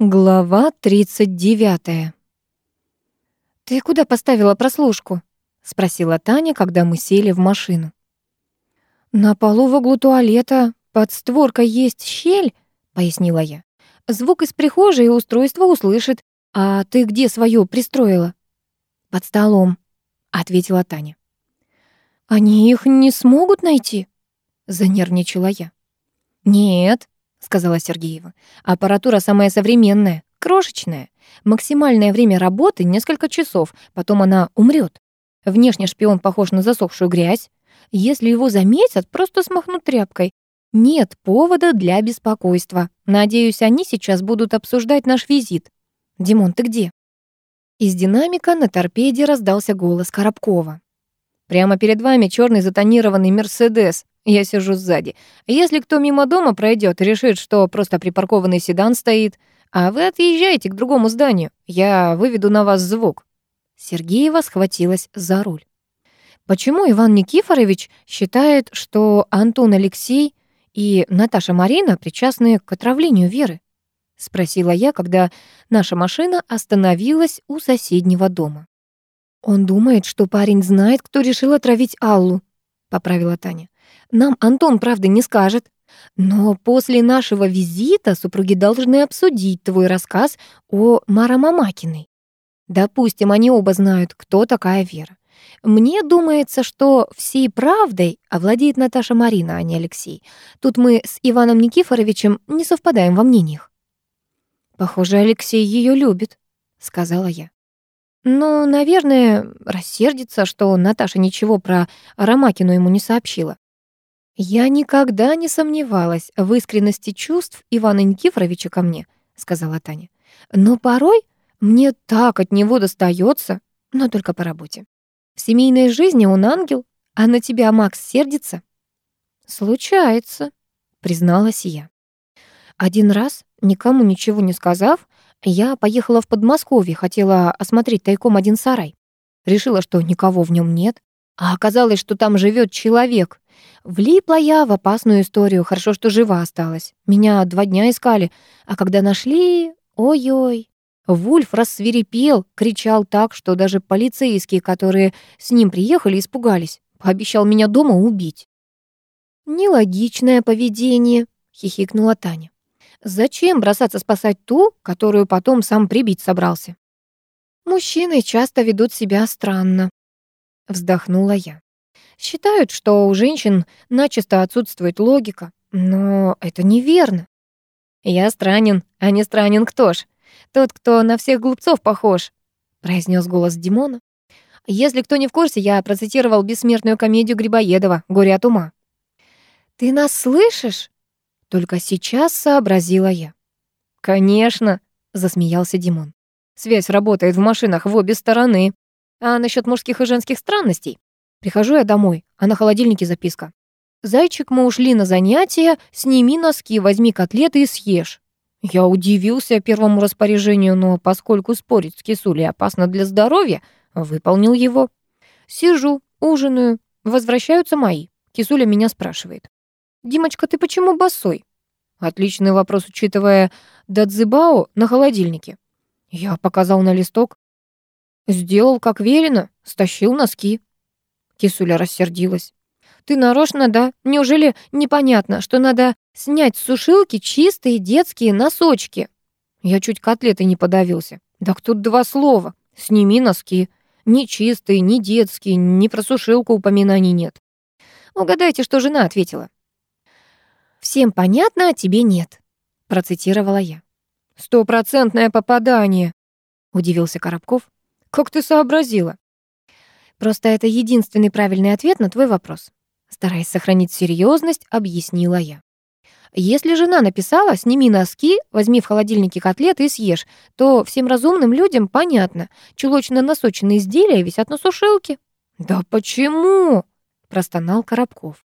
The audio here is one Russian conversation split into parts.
Глава 39. «Ты куда поставила прослушку?» — спросила Таня, когда мы сели в машину. «На полу в углу туалета под створкой есть щель», — пояснила я. «Звук из прихожей устройство услышит. А ты где свою пристроила?» «Под столом», — ответила Таня. «Они их не смогут найти?» — занервничала я. «Нет», сказала Сергеева. Аппаратура самая современная, крошечная. Максимальное время работы несколько часов, потом она умрет. Внешне шпион похож на засохшую грязь. Если его заметят, просто смахнут тряпкой. Нет повода для беспокойства. Надеюсь, они сейчас будут обсуждать наш визит. Димон, ты где? Из динамика на торпеде раздался голос Коробкова. Прямо перед вами черный затонированный Мерседес. Я сижу сзади. Если кто мимо дома пройдет решит, что просто припаркованный седан стоит, а вы отъезжаете к другому зданию, я выведу на вас звук». Сергеева схватилась за руль. Почему Иван Никифорович считает, что Антон Алексей и Наташа Марина причастны к отравлению Веры? Спросила я, когда наша машина остановилась у соседнего дома. Он думает, что парень знает, кто решил отравить Аллу, поправила Таня. Нам Антон, правда, не скажет. Но после нашего визита супруги должны обсудить твой рассказ о Мара Мамакиной. Допустим, они оба знают, кто такая Вера. Мне думается, что всей правдой овладеет Наташа Марина, а не Алексей. Тут мы с Иваном Никифоровичем не совпадаем во мнениях. Похоже, Алексей ее любит, сказала я. Но, наверное, рассердится, что Наташа ничего про Ромакину ему не сообщила. «Я никогда не сомневалась в искренности чувств Ивана Никифоровича ко мне», — сказала Таня. «Но порой мне так от него достается, но только по работе. В семейной жизни он ангел, а на тебя Макс сердится». «Случается», — призналась я. Один раз, никому ничего не сказав, я поехала в Подмосковье, хотела осмотреть тайком один сарай. Решила, что никого в нем нет, а оказалось, что там живет человек, Влипла я в опасную историю, хорошо, что жива осталась. Меня два дня искали, а когда нашли... Ой-ой. Вульф рассверепел, кричал так, что даже полицейские, которые с ним приехали, испугались. Пообещал меня дома убить. «Нелогичное поведение», — хихикнула Таня. «Зачем бросаться спасать ту, которую потом сам прибить собрался?» «Мужчины часто ведут себя странно», — вздохнула я. Считают, что у женщин начисто отсутствует логика, но это неверно. «Я странен, а не странен кто ж? Тот, кто на всех глупцов похож», — произнес голос Димона. «Если кто не в курсе, я процитировал бессмертную комедию Грибоедова «Горе от ума». «Ты нас слышишь?» Только сейчас сообразила я. «Конечно», — засмеялся Димон. «Связь работает в машинах в обе стороны. А насчет мужских и женских странностей? Прихожу я домой, а на холодильнике записка. «Зайчик, мы ушли на занятия, сними носки, возьми котлеты и съешь». Я удивился первому распоряжению, но поскольку спорить с кисулей опасно для здоровья, выполнил его. Сижу, ужинаю, возвращаются мои. Кисуля меня спрашивает. «Димочка, ты почему босой?» Отличный вопрос, учитывая дадзибао на холодильнике. Я показал на листок. Сделал, как велено, стащил носки. Кисуля рассердилась. «Ты нарочно, да? Неужели непонятно, что надо снять с сушилки чистые детские носочки?» Я чуть котлеты не подавился. «Так тут два слова. Сними носки. Ни чистые, ни детские, ни про сушилку упоминаний нет». Угадайте, что жена ответила. «Всем понятно, а тебе нет», — процитировала я. «Стопроцентное попадание», — удивился Коробков. «Как ты сообразила?» Просто это единственный правильный ответ на твой вопрос. Стараясь сохранить серьезность, объяснила я. Если жена написала «сними носки, возьми в холодильнике котлеты и съешь», то всем разумным людям понятно, чулочно-носочные изделия висят на сушилке. «Да почему?» — простонал Коробков.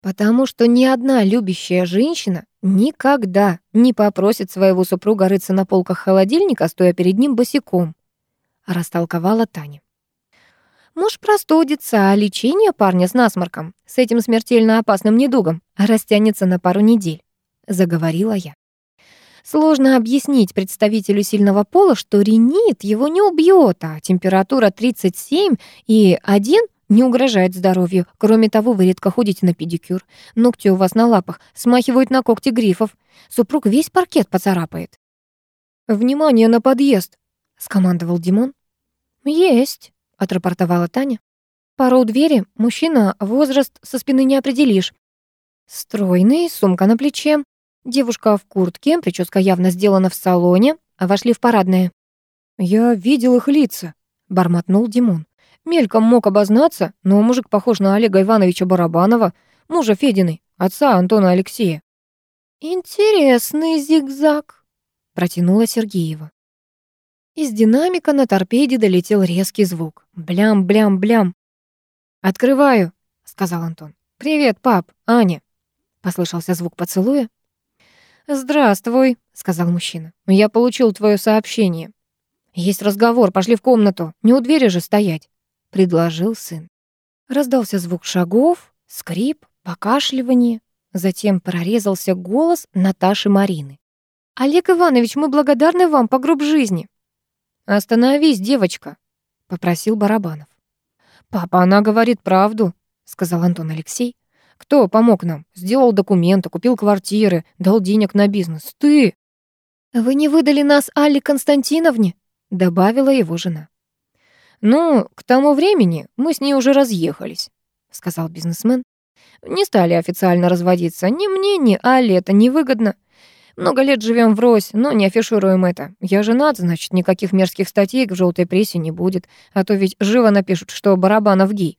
«Потому что ни одна любящая женщина никогда не попросит своего супруга рыться на полках холодильника, стоя перед ним босиком», — растолковала Таня. Муж простудится, а лечение парня с насморком, с этим смертельно опасным недугом, растянется на пару недель», — заговорила я. Сложно объяснить представителю сильного пола, что ринит его не убьет, а температура 37 и 1 не угрожает здоровью. Кроме того, вы редко ходите на педикюр. Ногти у вас на лапах смахивают на когти грифов. Супруг весь паркет поцарапает. «Внимание на подъезд!» — скомандовал Димон. «Есть», — отрапортовала Таня. «Пара у двери, мужчина, возраст со спины не определишь. Стройный, сумка на плече, девушка в куртке, прическа явно сделана в салоне, а вошли в парадное. «Я видел их лица», — бормотнул Димон. Мельком мог обознаться, но мужик похож на Олега Ивановича Барабанова, мужа Фединой, отца Антона Алексея. «Интересный зигзаг», — протянула Сергеева. Из динамика на торпеде долетел резкий звук. Блям-блям-блям. «Открываю», — сказал Антон. «Привет, пап, Аня». Послышался звук поцелуя. «Здравствуй», — сказал мужчина. «Я получил твое сообщение». «Есть разговор, пошли в комнату. Не у двери же стоять». — предложил сын. Раздался звук шагов, скрип, покашливание. Затем прорезался голос Наташи Марины. «Олег Иванович, мы благодарны вам по гроб жизни». «Остановись, девочка», — попросил Барабанов. «Папа, она говорит правду», — сказал Антон Алексей. «Кто помог нам? Сделал документы, купил квартиры, дал денег на бизнес. Ты!» «Вы не выдали нас Алле Константиновне?» — добавила его жена. «Ну, к тому времени мы с ней уже разъехались», — сказал бизнесмен. «Не стали официально разводиться. Ни мне, ни Али это невыгодно. Много лет живем врозь, но не афишируем это. Я женат, значит, никаких мерзких статей в желтой прессе не будет, а то ведь живо напишут, что Барабанов гей.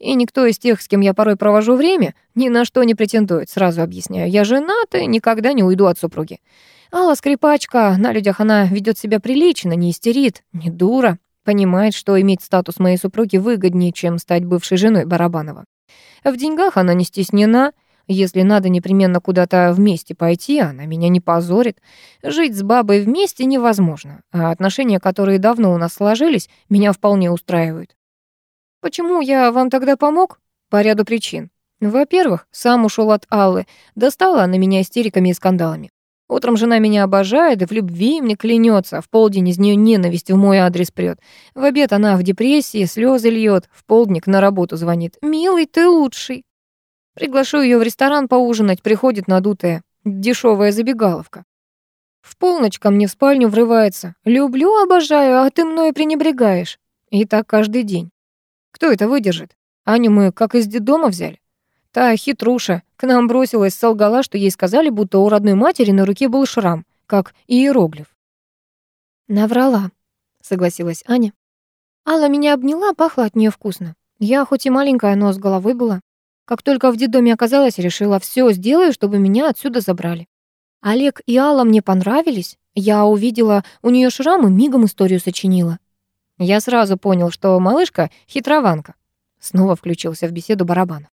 И никто из тех, с кем я порой провожу время, ни на что не претендует, сразу объясняю. Я женат и никогда не уйду от супруги. Алла скрипачка, на людях она ведет себя прилично, не истерит, не дура, Понимает, что иметь статус моей супруги выгоднее, чем стать бывшей женой Барабанова. В деньгах она не стеснена. Если надо непременно куда-то вместе пойти, она меня не позорит. Жить с бабой вместе невозможно, а отношения, которые давно у нас сложились, меня вполне устраивают. Почему я вам тогда помог? По ряду причин. Во-первых, сам ушел от Аллы, достала она меня истериками и скандалами. Утром жена меня обожает в любви мне клянется, в полдень из нее ненависть в мой адрес прет. В обед она в депрессии, слезы льет, в полдник на работу звонит. «Милый, ты лучший». Приглашу ее в ресторан поужинать, приходит надутая, дешевая забегаловка. В полночь ко мне в спальню врывается. «Люблю, обожаю, а ты мной пренебрегаешь». И так каждый день. Кто это выдержит? Аню мы как из детдома взяли. Та хитруша к нам бросилась, солгала, что ей сказали, будто у родной матери на руке был шрам, как иероглиф. «Наврала», — согласилась Аня. Алла меня обняла, пахло от нее вкусно. Я хоть и маленькая, но с головой была. Как только в детдоме оказалась, решила, все сделаю, чтобы меня отсюда забрали. Олег и Алла мне понравились. Я увидела у нее шрам и мигом историю сочинила. Я сразу понял, что малышка — хитрованка. Снова включился в беседу Барабанов.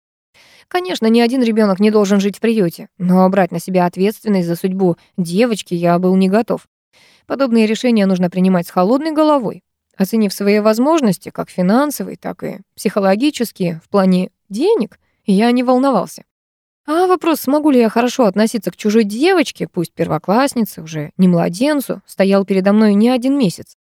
Конечно, ни один ребенок не должен жить в приюте, но брать на себя ответственность за судьбу девочки я был не готов. Подобные решения нужно принимать с холодной головой, оценив свои возможности, как финансовые, так и психологические, в плане денег, я не волновался. А вопрос, смогу ли я хорошо относиться к чужой девочке, пусть первокласснице, уже не младенцу, стоял передо мной не один месяц.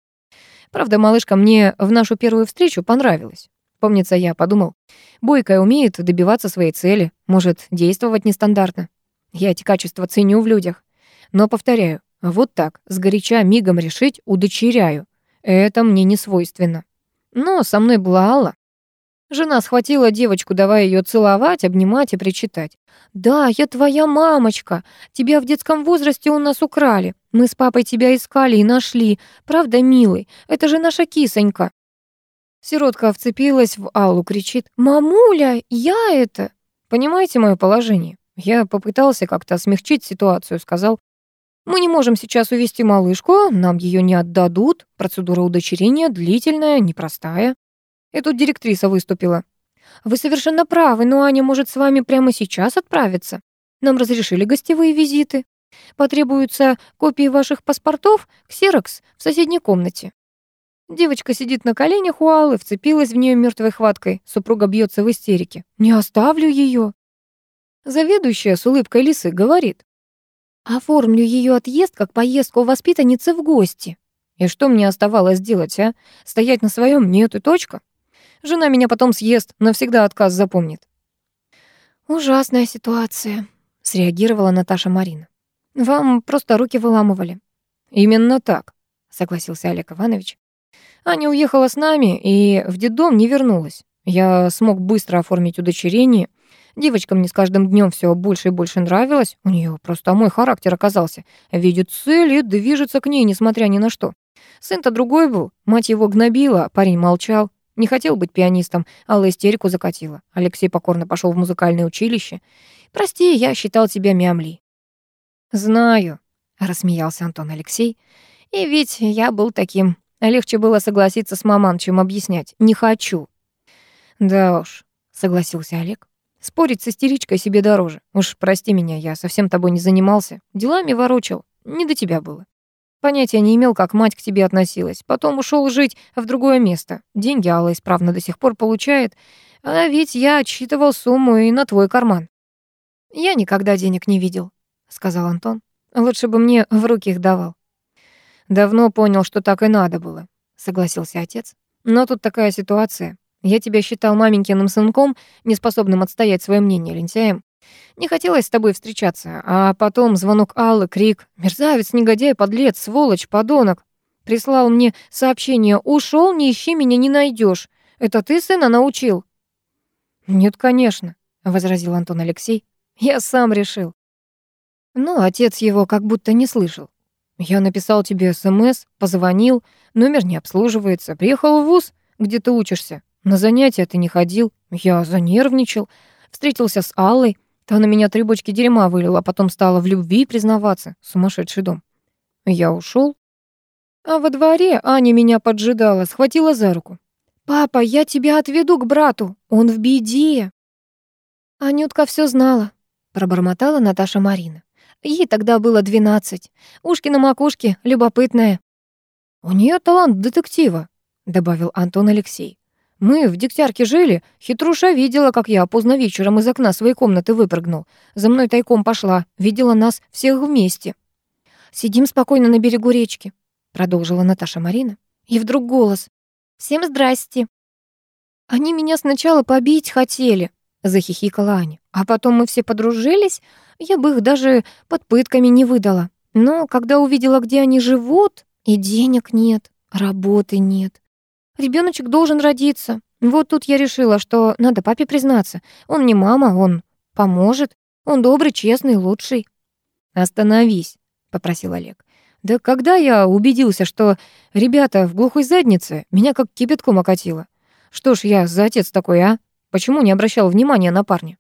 Правда, малышка мне в нашу первую встречу понравилась. Помнится, я подумал, Бойкая умеет добиваться своей цели, может действовать нестандартно. Я эти качества ценю в людях. Но, повторяю, вот так, сгоряча мигом решить, удочеряю. Это мне не свойственно. Но со мной была Алла. Жена схватила девочку, давая ее целовать, обнимать и причитать. «Да, я твоя мамочка. Тебя в детском возрасте у нас украли. Мы с папой тебя искали и нашли. Правда, милый? Это же наша кисонька». Сиротка вцепилась в Аллу, кричит «Мамуля, я это!» Понимаете мое положение? Я попытался как-то смягчить ситуацию, сказал «Мы не можем сейчас увести малышку, нам ее не отдадут, процедура удочерения длительная, непростая». И тут директриса выступила. «Вы совершенно правы, но Аня может с вами прямо сейчас отправиться. Нам разрешили гостевые визиты. Потребуются копии ваших паспортов, ксерокс в соседней комнате. Девочка сидит на коленях у Аллы, вцепилась в нее мертвой хваткой. Супруга бьется в истерике. «Не оставлю ее. Заведующая с улыбкой лисы говорит. Оформлю ее отъезд как поездку воспитанницы в гости. И что мне оставалось делать, а? Стоять на своем нет и точка. Жена меня потом съест, навсегда отказ запомнит. Ужасная ситуация, среагировала Наташа Марина. Вам просто руки выламывали. Именно так, согласился Олег Иванович. Аня уехала с нами и в детдом не вернулась. Я смог быстро оформить удочерение. Девочка мне с каждым днем все больше и больше нравилась. У нее просто мой характер оказался. Видит цель и движется к ней, несмотря ни на что. Сын-то другой был. Мать его гнобила, парень молчал. Не хотел быть пианистом, Алла истерику закатила. Алексей покорно пошел в музыкальное училище. «Прости, я считал тебя мямли». «Знаю», — рассмеялся Антон Алексей. «И ведь я был таким. Легче было согласиться с маман, чем объяснять. Не хочу». «Да уж», — согласился Олег. «Спорить с истеричкой себе дороже. Уж прости меня, я совсем тобой не занимался. Делами ворочал. Не до тебя было». Понятия не имел, как мать к тебе относилась. Потом ушел жить в другое место. Деньги Алла исправно до сих пор получает. А ведь я отсчитывал сумму и на твой карман. Я никогда денег не видел, сказал Антон. Лучше бы мне в руки их давал. Давно понял, что так и надо было, согласился отец. Но тут такая ситуация. Я тебя считал маменькиным сынком, неспособным отстоять свое мнение, лентяем. Не хотелось с тобой встречаться, а потом звонок Аллы, крик «Мерзавец, негодяй, подлец, сволочь, подонок!» Прислал мне сообщение «Ушел, не ищи меня, не найдешь. Это ты сына научил?» «Нет, конечно», — возразил Антон Алексей. «Я сам решил». Но отец его как будто не слышал. «Я написал тебе СМС, позвонил, номер не обслуживается, приехал в ВУЗ, где ты учишься. На занятия ты не ходил, я занервничал, встретился с Аллой, Та на меня три бочки дерьма вылила, а потом стала в любви признаваться. Сумасшедший дом. Я ушел. А во дворе Аня меня поджидала, схватила за руку. «Папа, я тебя отведу к брату, он в беде». Анютка все знала, пробормотала Наташа Марина. Ей тогда было двенадцать. Ушки на макушке, любопытная. «У нее талант детектива», — добавил Антон Алексей. Мы в Дегтярке жили. Хитруша видела, как я поздно вечером из окна своей комнаты выпрыгнул. За мной тайком пошла. Видела нас всех вместе. «Сидим спокойно на берегу речки», — продолжила Наташа Марина. И вдруг голос. «Всем здрасте». «Они меня сначала побить хотели», — захихикала Аня. «А потом мы все подружились. Я бы их даже под пытками не выдала. Но когда увидела, где они живут, и денег нет, работы нет, Ребеночек должен родиться. Вот тут я решила, что надо папе признаться. Он не мама, он поможет. Он добрый, честный, лучший. Остановись, попросил Олег. Да когда я убедился, что ребята в глухой заднице, меня как кипятком окатило. Что ж я за отец такой, а? Почему не обращал внимания на парня?